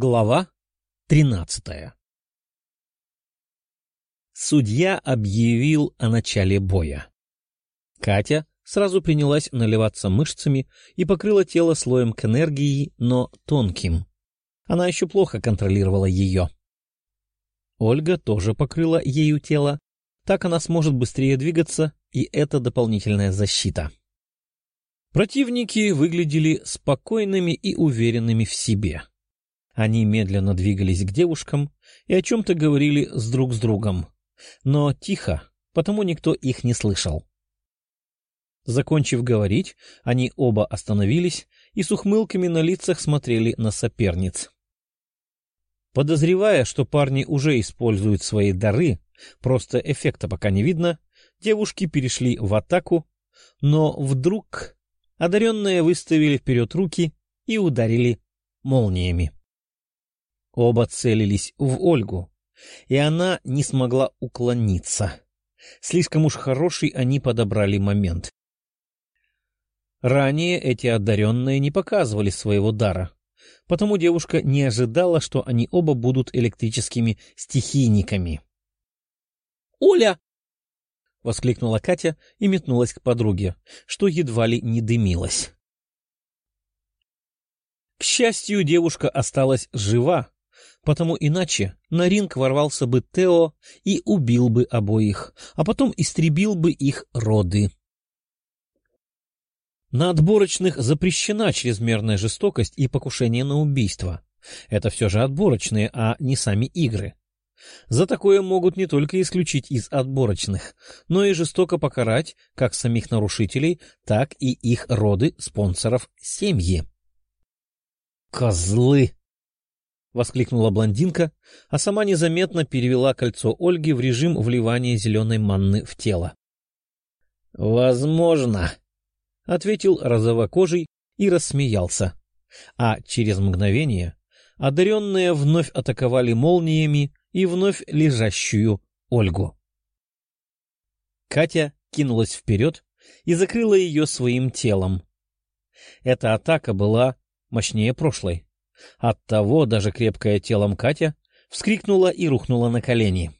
Глава тринадцатая Судья объявил о начале боя. Катя сразу принялась наливаться мышцами и покрыла тело слоем к энергии, но тонким. Она еще плохо контролировала ее. Ольга тоже покрыла ею тело, так она сможет быстрее двигаться, и это дополнительная защита. Противники выглядели спокойными и уверенными в себе. Они медленно двигались к девушкам и о чем-то говорили с друг с другом, но тихо, потому никто их не слышал. Закончив говорить, они оба остановились и с ухмылками на лицах смотрели на соперниц. Подозревая, что парни уже используют свои дары, просто эффекта пока не видно, девушки перешли в атаку, но вдруг одаренные выставили вперед руки и ударили молниями. Оба целились в Ольгу, и она не смогла уклониться. Слишком уж хороший они подобрали момент. Ранее эти одаренные не показывали своего дара, потому девушка не ожидала, что они оба будут электрическими стихийниками. «Оля!» — воскликнула Катя и метнулась к подруге, что едва ли не дымилась. К счастью, девушка осталась жива, потому иначе на ринг ворвался бы Тео и убил бы обоих, а потом истребил бы их роды. На отборочных запрещена чрезмерная жестокость и покушение на убийство. Это все же отборочные, а не сами игры. За такое могут не только исключить из отборочных, но и жестоко покарать как самих нарушителей, так и их роды, спонсоров, семьи. «Козлы!» — воскликнула блондинка, а сама незаметно перевела кольцо Ольги в режим вливания зеленой манны в тело. «Возможно», — ответил розовокожий и рассмеялся. А через мгновение одаренные вновь атаковали молниями и вновь лежащую Ольгу. Катя кинулась вперед и закрыла ее своим телом. Эта атака была мощнее прошлой. Оттого даже крепкое телом Катя вскрикнула и рухнула на колени.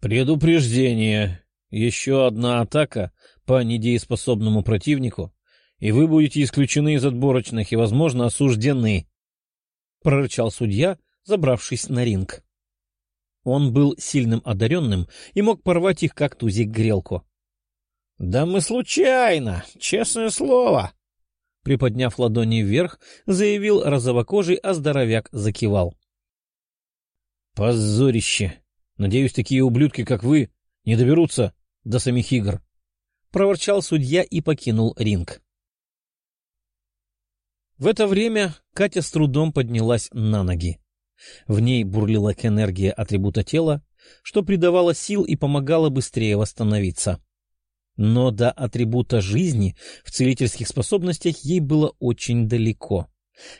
«Предупреждение! Еще одна атака по недееспособному противнику, и вы будете исключены из отборочных и, возможно, осуждены», — прорычал судья, забравшись на ринг. Он был сильным одаренным и мог порвать их, как тузик грелку. — Да мы случайно, честное слово! Приподняв ладони вверх, заявил розовокожий, а здоровяк закивал. — Позорище! Надеюсь, такие ублюдки, как вы, не доберутся до самих игр. — проворчал судья и покинул ринг. В это время Катя с трудом поднялась на ноги. В ней бурлила энергия атрибута тела, что придавало сил и помогало быстрее восстановиться. Но до атрибута жизни в целительских способностях ей было очень далеко.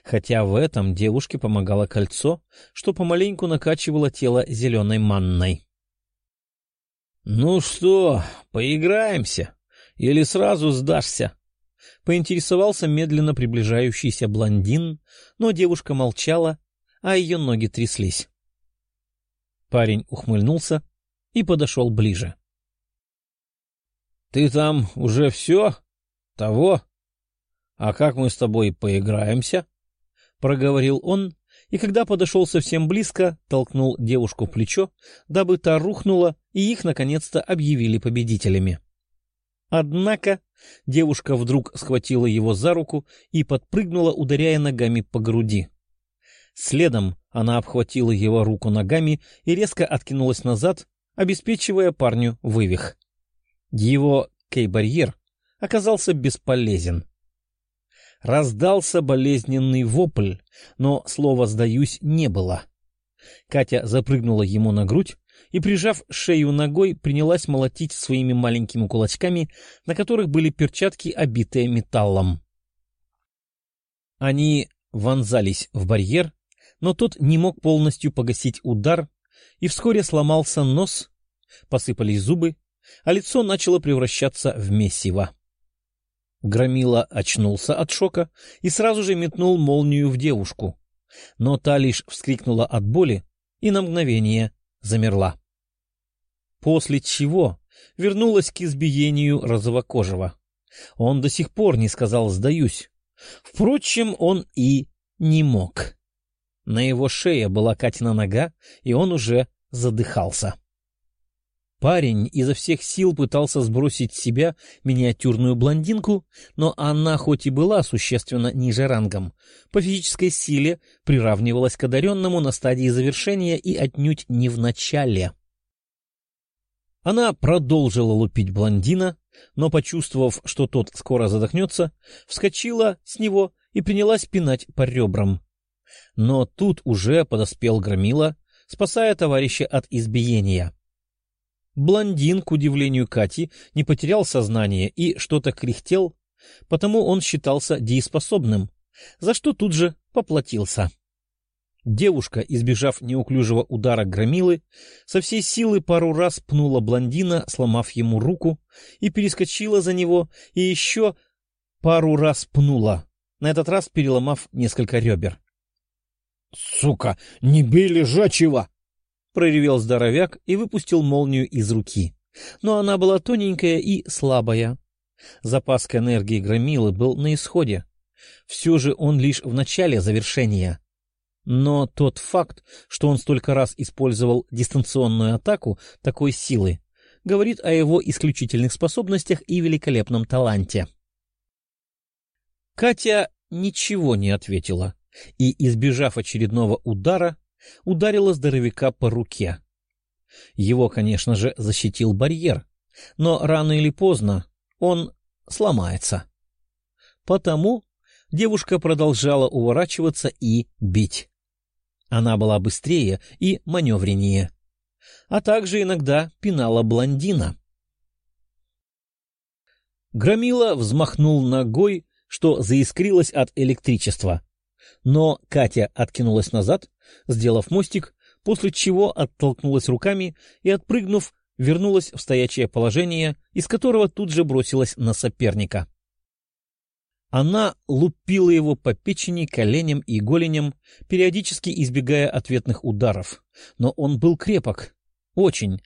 Хотя в этом девушке помогало кольцо, что помаленьку накачивало тело зеленой манной. — Ну что, поиграемся? Или сразу сдашься? — поинтересовался медленно приближающийся блондин, но девушка молчала, а ее ноги тряслись. Парень ухмыльнулся и подошел ближе. — ты там уже все? Того? А как мы с тобой поиграемся? Проговорил он, и когда подошел совсем близко, толкнул девушку в плечо, дабы та рухнула, и их наконец-то объявили победителями. Однако девушка вдруг схватила его за руку и подпрыгнула, ударяя ногами по груди. Следом она обхватила его руку ногами и резко откинулась назад, обеспечивая парню вывих. Его кей-барьер оказался бесполезен. Раздался болезненный вопль, но слова «сдаюсь» не было. Катя запрыгнула ему на грудь и, прижав шею ногой, принялась молотить своими маленькими кулачками, на которых были перчатки, обитые металлом. Они вонзались в барьер, но тот не мог полностью погасить удар, и вскоре сломался нос, посыпались зубы, а лицо начало превращаться в месиво. Громила очнулся от шока и сразу же метнул молнию в девушку. но та лишь вскрикнула от боли и на мгновение замерла. После чего вернулась к избиению розовокожего. Он до сих пор не сказал «сдаюсь». Впрочем, он и не мог. На его шее была Катина нога, и он уже задыхался. Парень изо всех сил пытался сбросить с себя миниатюрную блондинку, но она хоть и была существенно ниже рангом, по физической силе приравнивалась к одаренному на стадии завершения и отнюдь не в начале. Она продолжила лупить блондина, но, почувствовав, что тот скоро задохнется, вскочила с него и принялась пинать по ребрам. Но тут уже подоспел Громила, спасая товарища от избиения. Блондин, к удивлению Кати, не потерял сознание и что-то кряхтел, потому он считался дееспособным, за что тут же поплатился. Девушка, избежав неуклюжего удара громилы, со всей силы пару раз пнула блондина, сломав ему руку, и перескочила за него, и еще пару раз пнула, на этот раз переломав несколько ребер. — Сука, не бей лежачего! — проревел здоровяк и выпустил молнию из руки. Но она была тоненькая и слабая. Запас энергии громилы был на исходе. Все же он лишь в начале завершения. Но тот факт, что он столько раз использовал дистанционную атаку такой силы, говорит о его исключительных способностях и великолепном таланте. Катя ничего не ответила и, избежав очередного удара, ударила здоровяка по руке. Его, конечно же, защитил барьер, но рано или поздно он сломается. Потому девушка продолжала уворачиваться и бить. Она была быстрее и маневреннее, а также иногда пинала блондина. Громила взмахнул ногой, что заискрилось от электричества, но Катя откинулась назад, сделав мостик, после чего оттолкнулась руками и, отпрыгнув, вернулась в стоячее положение, из которого тут же бросилась на соперника. Она лупила его по печени, коленям и голеням, периодически избегая ответных ударов. Но он был крепок. Очень.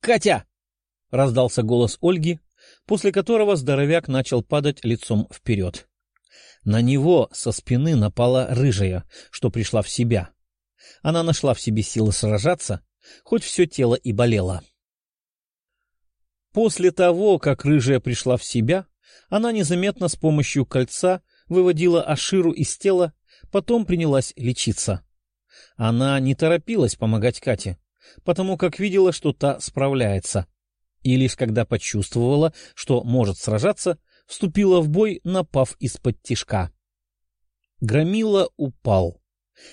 «Катя!» — раздался голос Ольги, после которого здоровяк начал падать лицом вперед. На него со спины напала рыжая, что пришла в себя. Она нашла в себе силы сражаться, хоть все тело и болело. После того, как рыжая пришла в себя, она незаметно с помощью кольца выводила Аширу из тела, потом принялась лечиться. Она не торопилась помогать Кате, потому как видела, что та справляется. И лишь когда почувствовала, что может сражаться, вступила в бой, напав из-под тишка. Громила упал,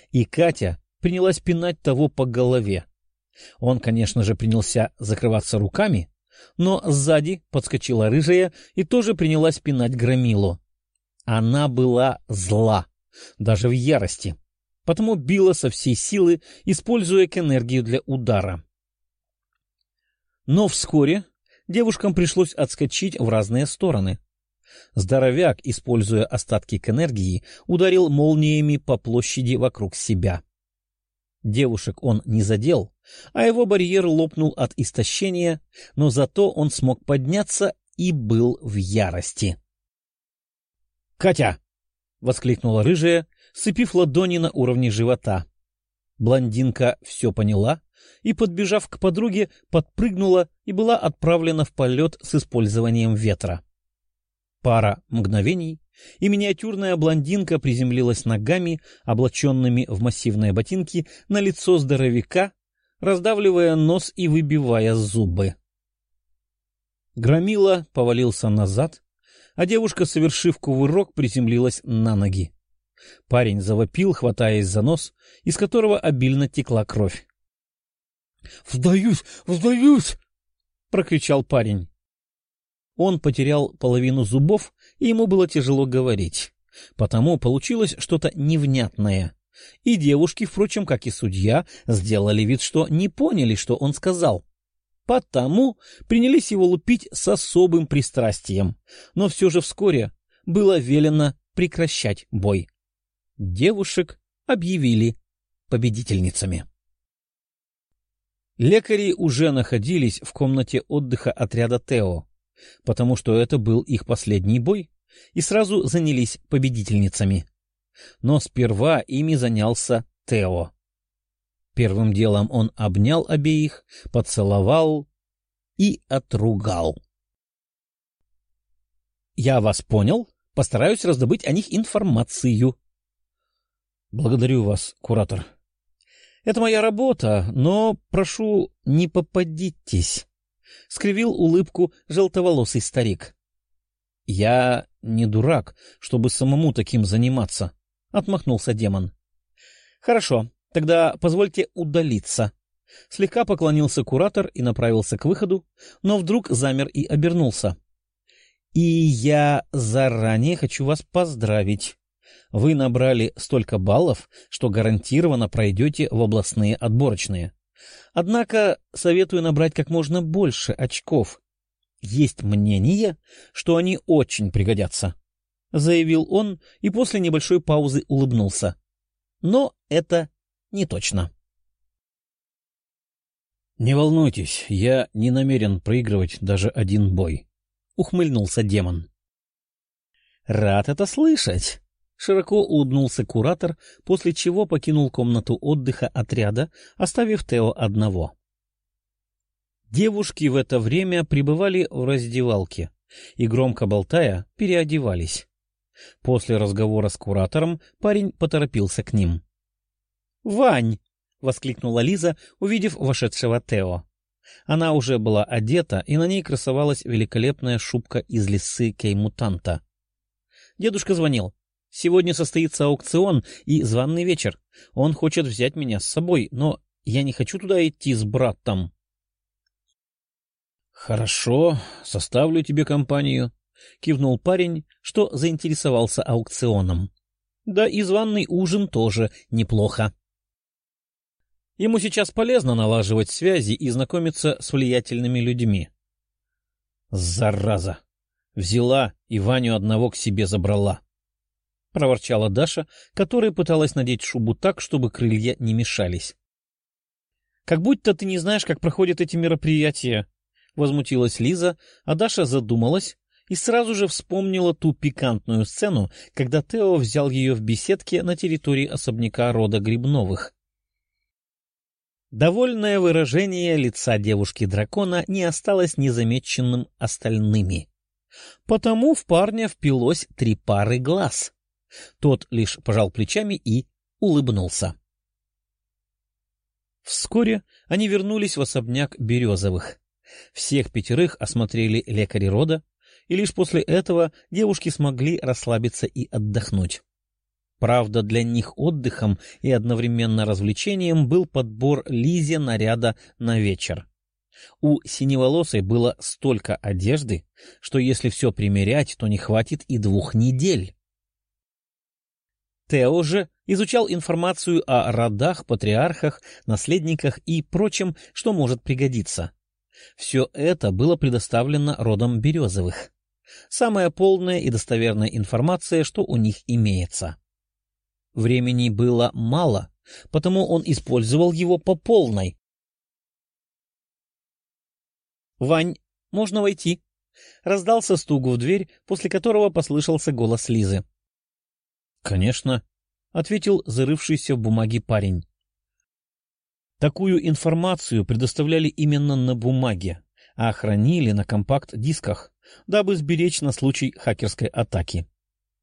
и Катя принялась пинать того по голове. Он, конечно же, принялся закрываться руками, но сзади подскочила рыжая и тоже принялась пинать Громилу. Она была зла, даже в ярости, потому била со всей силы, используя к энергию для удара. Но вскоре девушкам пришлось отскочить в разные стороны. Здоровяк, используя остатки к энергии, ударил молниями по площади вокруг себя. Девушек он не задел, а его барьер лопнул от истощения, но зато он смог подняться и был в ярости. «Катя!» — воскликнула рыжая, сцепив ладони на уровне живота. Блондинка все поняла и, подбежав к подруге, подпрыгнула и была отправлена в полет с использованием ветра. Пара мгновений, и миниатюрная блондинка приземлилась ногами, облаченными в массивные ботинки, на лицо здоровяка, раздавливая нос и выбивая зубы. Громила повалился назад, а девушка, совершив кувырок, приземлилась на ноги. Парень завопил, хватаясь за нос, из которого обильно текла кровь. — Вдаюсь! Вдаюсь! — прокричал парень. Он потерял половину зубов, и ему было тяжело говорить. Потому получилось что-то невнятное. И девушки, впрочем, как и судья, сделали вид, что не поняли, что он сказал. Потому принялись его лупить с особым пристрастием. Но все же вскоре было велено прекращать бой. Девушек объявили победительницами. Лекари уже находились в комнате отдыха отряда Тео, потому что это был их последний бой, и сразу занялись победительницами. Но сперва ими занялся Тео. Первым делом он обнял обеих, поцеловал и отругал. — Я вас понял. Постараюсь раздобыть о них информацию. — Благодарю вас, куратор. — Это моя работа, но, прошу, не попадитесь. — скривил улыбку желтоволосый старик. — Я не дурак, чтобы самому таким заниматься, — отмахнулся демон. — Хорошо, тогда позвольте удалиться. Слегка поклонился куратор и направился к выходу, но вдруг замер и обернулся. — И я заранее хочу вас поздравить. Вы набрали столько баллов, что гарантированно пройдете в областные отборочные. Однако советую набрать как можно больше очков. Есть мнение, что они очень пригодятся, — заявил он и после небольшой паузы улыбнулся. Но это не точно. — Не волнуйтесь, я не намерен проигрывать даже один бой, — ухмыльнулся демон. — Рад это слышать, Широко улыбнулся куратор, после чего покинул комнату отдыха отряда, оставив Тео одного. Девушки в это время пребывали в раздевалке и, громко болтая, переодевались. После разговора с куратором парень поторопился к ним. «Вань!» — воскликнула Лиза, увидев вошедшего Тео. Она уже была одета, и на ней красовалась великолепная шубка из лисы кей-мутанта. Дедушка звонил. Сегодня состоится аукцион и званный вечер. Он хочет взять меня с собой, но я не хочу туда идти с братом. — Хорошо, составлю тебе компанию, — кивнул парень, что заинтересовался аукционом. Да и званный ужин тоже неплохо. Ему сейчас полезно налаживать связи и знакомиться с влиятельными людьми. Зараза! Взяла и Ваню одного к себе забрала. — проворчала Даша, которая пыталась надеть шубу так, чтобы крылья не мешались. — Как будто ты не знаешь, как проходят эти мероприятия, — возмутилась Лиза, а Даша задумалась и сразу же вспомнила ту пикантную сцену, когда Тео взял ее в беседке на территории особняка рода Грибновых. Довольное выражение лица девушки-дракона не осталось незамеченным остальными. Потому в парня впилось три пары глаз — тот лишь пожал плечами и улыбнулся. Вскоре они вернулись в особняк Березовых. Всех пятерых осмотрели лекари рода, и лишь после этого девушки смогли расслабиться и отдохнуть. Правда, для них отдыхом и одновременно развлечением был подбор Лизе наряда на вечер. У синеволосой было столько одежды, что если все примерять, то не хватит и двух недель. Тео же изучал информацию о родах, патриархах, наследниках и прочем, что может пригодиться. Все это было предоставлено родом Березовых. Самая полная и достоверная информация, что у них имеется. Времени было мало, потому он использовал его по полной. «Вань, можно войти?» Раздался стук в дверь, после которого послышался голос Лизы. «Конечно», — ответил зарывшийся в бумаге парень. Такую информацию предоставляли именно на бумаге, а хранили на компакт-дисках, дабы сберечь на случай хакерской атаки.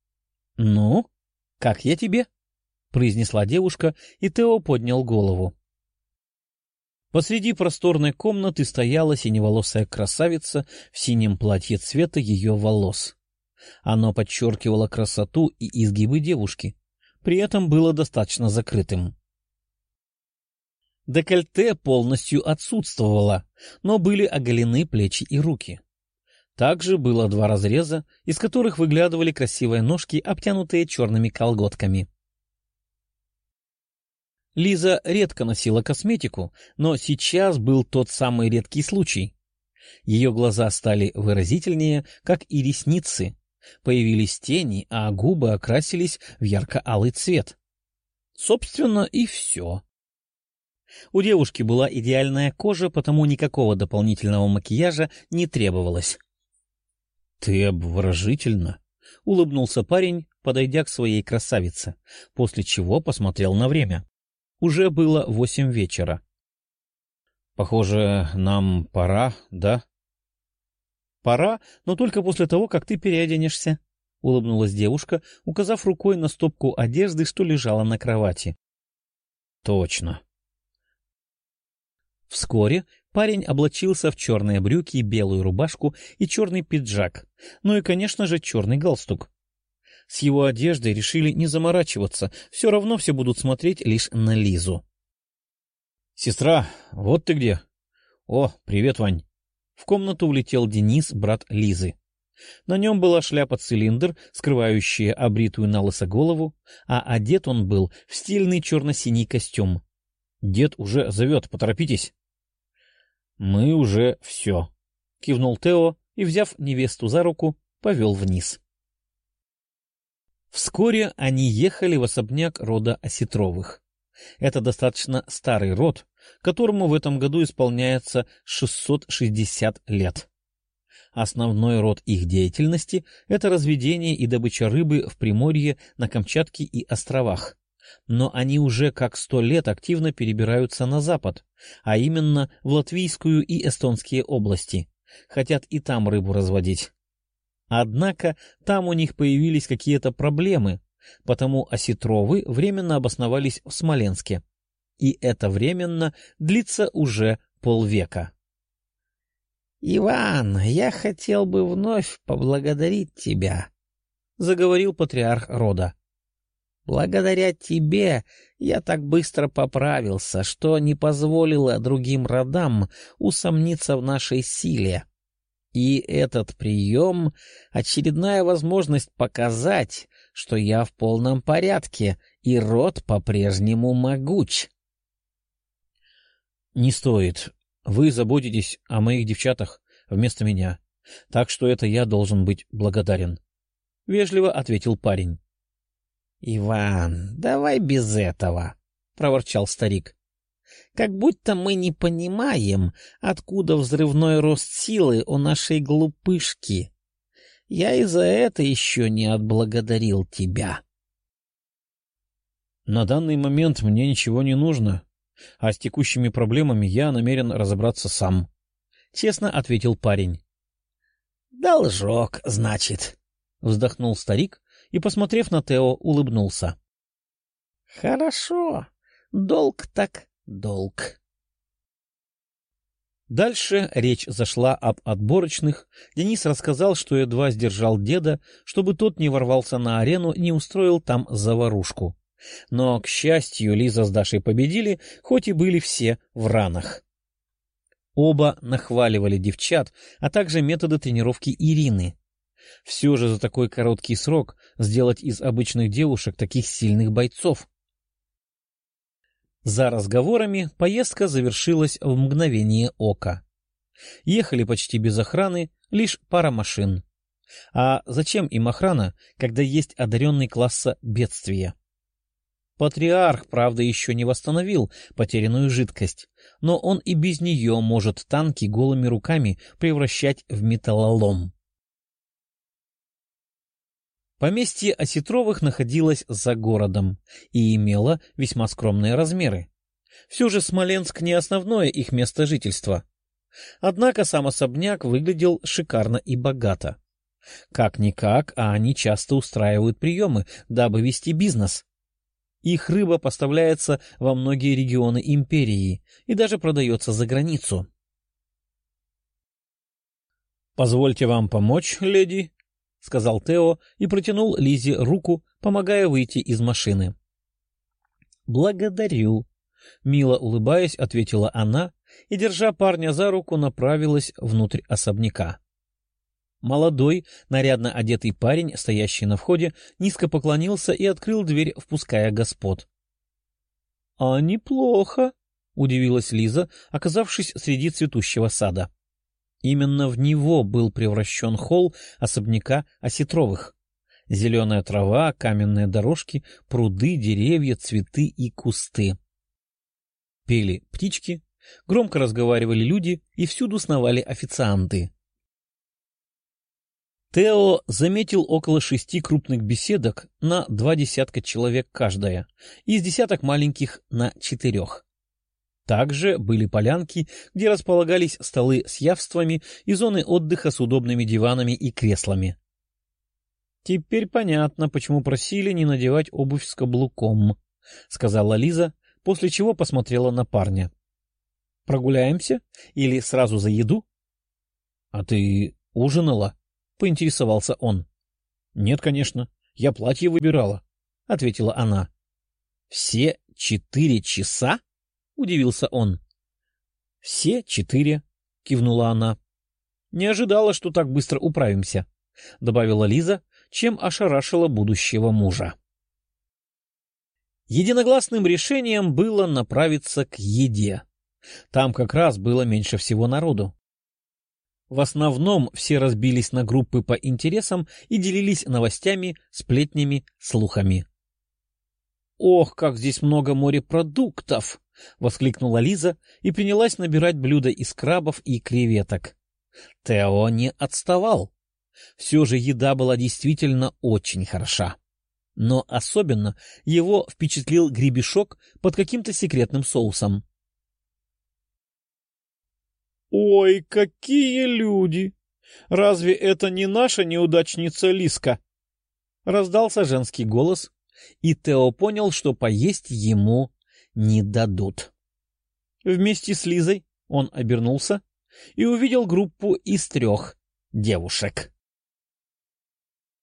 — Ну, как я тебе? — произнесла девушка, и Тео поднял голову. Посреди просторной комнаты стояла синеволосая красавица в синем платье цвета ее волос. Оно подчеркивало красоту и изгибы девушки, при этом было достаточно закрытым. Декольте полностью отсутствовало, но были оголены плечи и руки. Также было два разреза, из которых выглядывали красивые ножки, обтянутые черными колготками. Лиза редко носила косметику, но сейчас был тот самый редкий случай. Ее глаза стали выразительнее, как и ресницы, Появились тени, а губы окрасились в ярко-алый цвет. Собственно, и все. У девушки была идеальная кожа, потому никакого дополнительного макияжа не требовалось. — Ты обворожительна, — улыбнулся парень, подойдя к своей красавице, после чего посмотрел на время. Уже было восемь вечера. — Похоже, нам пора, да? — Пора, но только после того, как ты переоденешься, — улыбнулась девушка, указав рукой на стопку одежды, что лежала на кровати. — Точно. Вскоре парень облачился в черные брюки, белую рубашку и черный пиджак, ну и, конечно же, черный галстук. С его одеждой решили не заморачиваться, все равно все будут смотреть лишь на Лизу. — Сестра, вот ты где. — О, привет, Вань. В комнату влетел Денис, брат Лизы. На нем была шляпа-цилиндр, скрывающая обритую на голову, а одет он был в стильный черно-синий костюм. Дед уже зовет, поторопитесь. — Мы уже все, — кивнул Тео и, взяв невесту за руку, повел вниз. Вскоре они ехали в особняк рода Осетровых. Это достаточно старый род, которому в этом году исполняется 660 лет. Основной род их деятельности — это разведение и добыча рыбы в Приморье, на Камчатке и островах но они уже как сто лет активно перебираются на запад, а именно в Латвийскую и Эстонские области. Хотят и там рыбу разводить. Однако там у них появились какие-то проблемы, потому осетровы временно обосновались в Смоленске. И это временно длится уже полвека. — Иван, я хотел бы вновь поблагодарить тебя, — заговорил патриарх рода. Благодаря тебе я так быстро поправился, что не позволило другим родам усомниться в нашей силе. И этот прием — очередная возможность показать, что я в полном порядке, и род по-прежнему могуч. — Не стоит. Вы заботитесь о моих девчатах вместо меня, так что это я должен быть благодарен. — вежливо ответил парень. «Иван, давай без этого», — проворчал старик. «Как будто мы не понимаем, откуда взрывной рост силы у нашей глупышки. Я и за это еще не отблагодарил тебя». «На данный момент мне ничего не нужно, а с текущими проблемами я намерен разобраться сам», — честно ответил парень. «Должок, значит», — вздохнул старик и, посмотрев на Тео, улыбнулся. — Хорошо. Долг так долг. Дальше речь зашла об отборочных. Денис рассказал, что едва сдержал деда, чтобы тот не ворвался на арену и не устроил там заварушку. Но, к счастью, Лиза с Дашей победили, хоть и были все в ранах. Оба нахваливали девчат, а также методы тренировки Ирины. Все же за такой короткий срок сделать из обычных девушек таких сильных бойцов. За разговорами поездка завершилась в мгновение ока. Ехали почти без охраны, лишь пара машин. А зачем им охрана, когда есть одаренный класса бедствия? Патриарх, правда, еще не восстановил потерянную жидкость, но он и без нее может танки голыми руками превращать в металлолом. Поместье Осетровых находилось за городом и имело весьма скромные размеры. Все же Смоленск не основное их место жительства. Однако сам особняк выглядел шикарно и богато. Как-никак, а они часто устраивают приемы, дабы вести бизнес. Их рыба поставляется во многие регионы империи и даже продается за границу. «Позвольте вам помочь, леди», — сказал Тео и протянул Лизе руку, помогая выйти из машины. «Благодарю», — мило улыбаясь, ответила она и, держа парня за руку, направилась внутрь особняка. Молодой, нарядно одетый парень, стоящий на входе, низко поклонился и открыл дверь, впуская господ. — А неплохо, — удивилась Лиза, оказавшись среди цветущего сада. Именно в него был превращен холл особняка Осетровых. Зеленая трава, каменные дорожки, пруды, деревья, цветы и кусты. Пели птички, громко разговаривали люди и всюду сновали официанты. Тео заметил около шести крупных беседок на два десятка человек каждая, из десяток маленьких на четырех. Также были полянки, где располагались столы с явствами и зоны отдыха с удобными диванами и креслами. «Теперь понятно, почему просили не надевать обувь с каблуком», — сказала Лиза, после чего посмотрела на парня. «Прогуляемся? Или сразу за еду?» «А ты ужинала?» — поинтересовался он. — Нет, конечно, я платье выбирала, — ответила она. — Все четыре часа? — удивился он. — Все четыре, — кивнула она. — Не ожидала, что так быстро управимся, — добавила Лиза, чем ошарашила будущего мужа. Единогласным решением было направиться к еде. Там как раз было меньше всего народу. В основном все разбились на группы по интересам и делились новостями, сплетнями, слухами. «Ох, как здесь много морепродуктов!» — воскликнула Лиза и принялась набирать блюда из крабов и креветок. Тео не отставал. Все же еда была действительно очень хороша. Но особенно его впечатлил гребешок под каким-то секретным соусом. «Ой, какие люди! Разве это не наша неудачница Лиска?» Раздался женский голос, и Тео понял, что поесть ему не дадут. Вместе с Лизой он обернулся и увидел группу из трех девушек.